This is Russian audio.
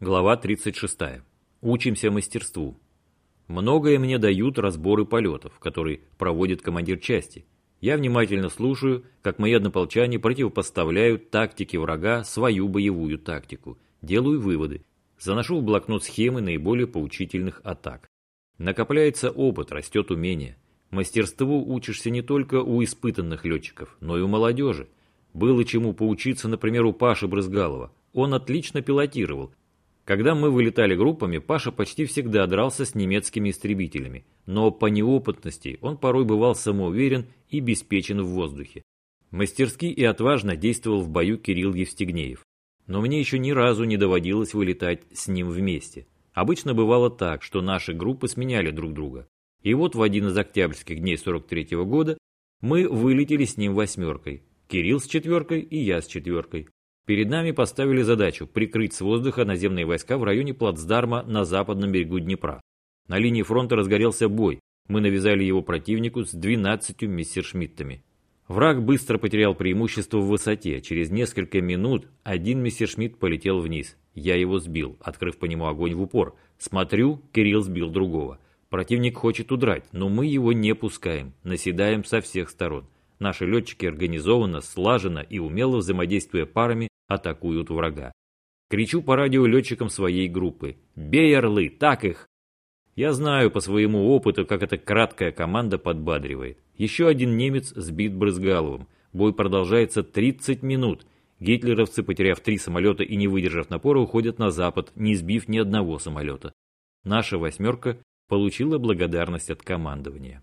Глава 36. Учимся мастерству. Многое мне дают разборы полетов, которые проводит командир части. Я внимательно слушаю, как мои однополчане противопоставляют тактике врага свою боевую тактику. Делаю выводы. Заношу в блокнот схемы наиболее поучительных атак. Накопляется опыт, растет умение. Мастерству учишься не только у испытанных летчиков, но и у молодежи. Было чему поучиться, например, у Паши Брызгалова. Он отлично пилотировал. Когда мы вылетали группами, Паша почти всегда дрался с немецкими истребителями, но по неопытности он порой бывал самоуверен и беспечен в воздухе. Мастерски и отважно действовал в бою Кирилл Евстигнеев. Но мне еще ни разу не доводилось вылетать с ним вместе. Обычно бывало так, что наши группы сменяли друг друга. И вот в один из октябрьских дней 43 -го года мы вылетели с ним восьмеркой. Кирилл с четверкой и я с четверкой. Перед нами поставили задачу прикрыть с воздуха наземные войска в районе плацдарма на западном берегу Днепра. На линии фронта разгорелся бой. Мы навязали его противнику с 12 мессершмиттами. Враг быстро потерял преимущество в высоте. Через несколько минут один мессершмитт полетел вниз. Я его сбил, открыв по нему огонь в упор. Смотрю, Кирилл сбил другого. Противник хочет удрать, но мы его не пускаем, наседаем со всех сторон. Наши летчики организованно, слаженно и умело взаимодействуя парами атакуют врага. Кричу по радио летчикам своей группы. «Бей, орлы! Так их!» Я знаю по своему опыту, как эта краткая команда подбадривает. Еще один немец сбит Брызгаловым. Бой продолжается 30 минут. Гитлеровцы, потеряв три самолета и не выдержав напора, уходят на запад, не сбив ни одного самолета. Наша «восьмерка» получила благодарность от командования.